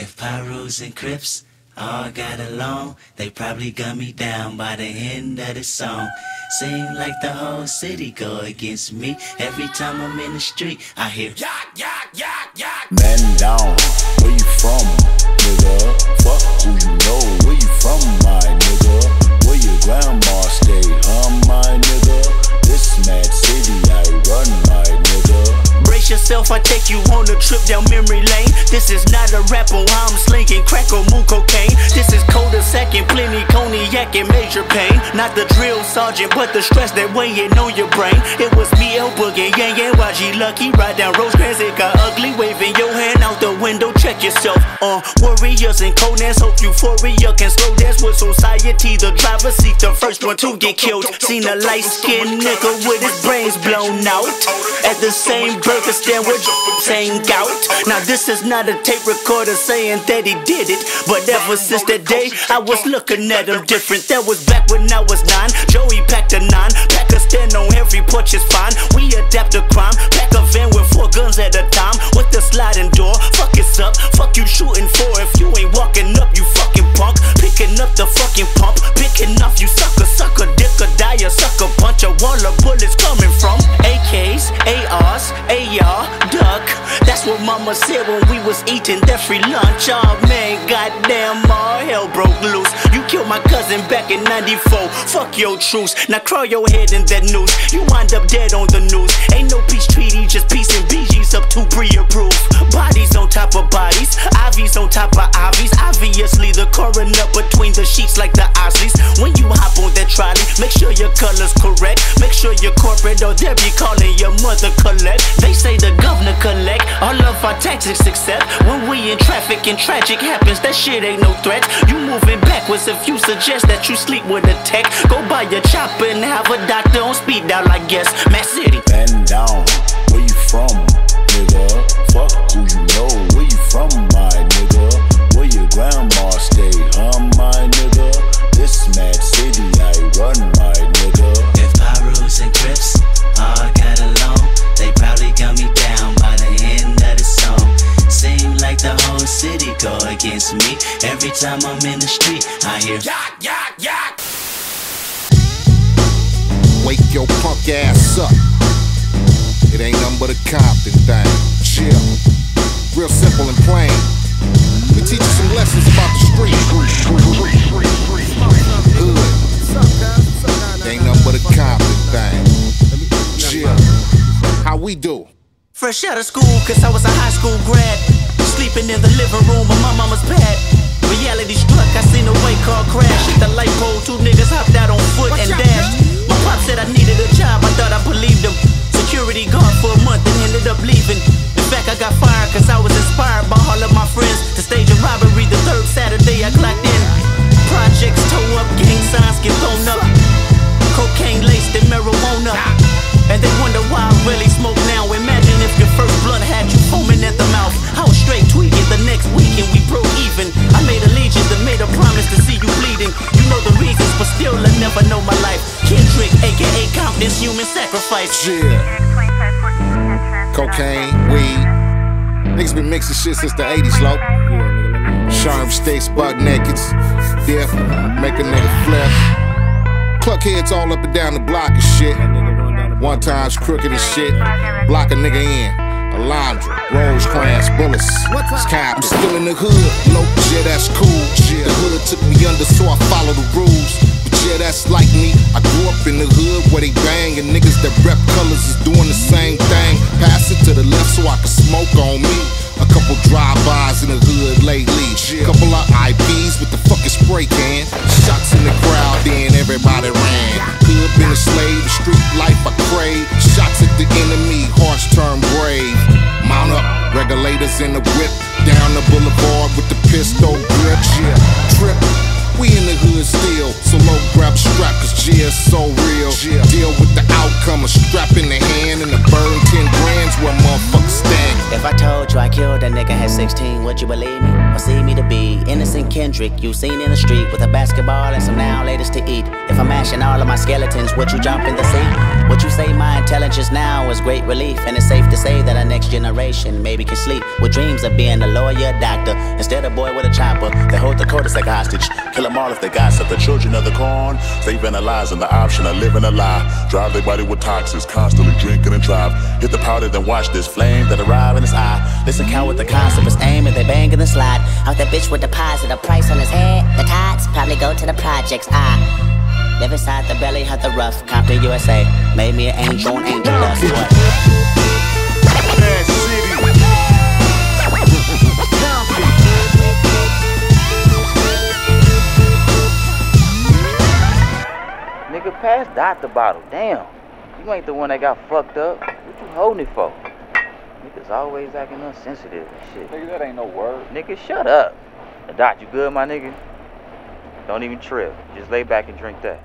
If Pirus and Crips all got along, they probably gun me down by the end of the song. Seem like the whole city go against me. Every time I'm in the street, I hear yak, yak, yak, yak. Man down, where you from, nigga? Fuck who you know, where you from, my nigga? Where your grandma stay, huh, my I take you on a trip down memory lane. This is not a rap on I'm slinging crack or moon cocaine. This is second, plenty cognac and major pain. Not the drill sergeant, but the stress that weighing on your brain. It was me, El Boogie, Yang Yang, YG Lucky. Ride down Rosecrans, it got ugly. Waving your hand out the yourself. Uh, warriors and conans, hope euphoria can slow dance with society. The driver seat, the first one to get killed. Seen a light skinned nigga with his brains blown out. At the same burger stand with saying gout. Now, this is not a tape recorder saying that he did it. But ever since that day, I was looking at him different. That was back when I was nine. Up the fucking pump. Picking off you sucker, sucker, dick or die, a sucker bunch of wall of bullets coming from AKs, ARs, AR, duck. That's what mama said when we was eating that free lunch. Oh man, goddamn, all hell broke loose. You killed my cousin back in 94. Fuck your truce. Now crawl your head in that noose. You wind up dead on the news. Ain't no peace treaty, just peace and BG's up to pre-approved. Bodies on top of bodies, IVs on top of IVs. Between the sheets like the Isleys. When you hop on that trolley, make sure your color's correct. Make sure you're corporate or they'll be calling your mother collect. They say the governor collect all of our taxes except when we in traffic and tragic happens. That shit ain't no threat. You moving backwards if you suggest that you sleep with a tech. Go buy your chopper and have a doctor on speed dial, I guess. Matt City. Man down, where you from, nigga? Fuck who you know, where you from, time I'm in the street, I hear yak, yak, yak. Wake your punk ass up. It ain't nothing but a Compton thing. Chill. Real simple and plain. We teach you some lessons about the street. Hood. Ain't nothing but a Compton thing. Chill. How we do? Fresh out of school, cause I was a high school grad. Sleeping in the living room of my mama's pad. Reality struck, I seen a white car crash. Hit the light pole, two niggas hopped out on foot and dashed. Sacrifice. Yeah. Cocaine, weed. Niggas been mixing shit since the 80s, low. Sharp sticks, buck nakeds. Dip, make a nigga flip. Cluck heads all up and down the block and shit. One time's crooked as shit. Block a nigga in. Alondra, Rosecrans, bullets. Scap. I'm still in the hood. Low, yeah, that's cool. The hood took me under, so I follow the rules. That's like me. I grew up in the hood where they bang, and niggas that rep colors is doing the same thing. Pass it to the left so I can smoke on me. A couple drive-bys in the hood lately. Couple of IPs with the fucking spray can. Shots in the crowd, then everybody ran. Hood been a slave, the street life I crave. Shots at the enemy, hearts turn brave. Mount up, regulators in the whip. Down the boulevard with the pistol nigga had 16, would you believe me? Or see me to be Innocent Kendrick, you seen in the street with a basketball and some now latest to eat. If I'm mashing all of my skeletons, would you jump in the sea? Would you say my intelligence now is great relief? And it's safe to say that our next generation maybe can sleep with dreams of being a lawyer, doctor, instead of boy with a chopper that hold the codice like hostage. Kill them all if they gossip. The children of the corn, saving their lives and the option of living a lie. Drive their body with toxins, constantly drinking and drive. Hit the powder, then watch this flame that arrive in his eye. Listen, count with the concept is aim and they bang in the slide. Out that bitch with deposit a price on his head. The tides probably go to the projects. I Live inside the belly of the rough. Compton, USA. Made me an angel angel dust. What? Nigga, pass Dot the bottle. Damn. You ain't the one that got fucked up. What you holding it for? Niggas always acting unsensitive and shit. Nigga, that ain't no word. Nigga, shut up. Dot, you good, my nigga? Don't even trip. Just lay back and drink that.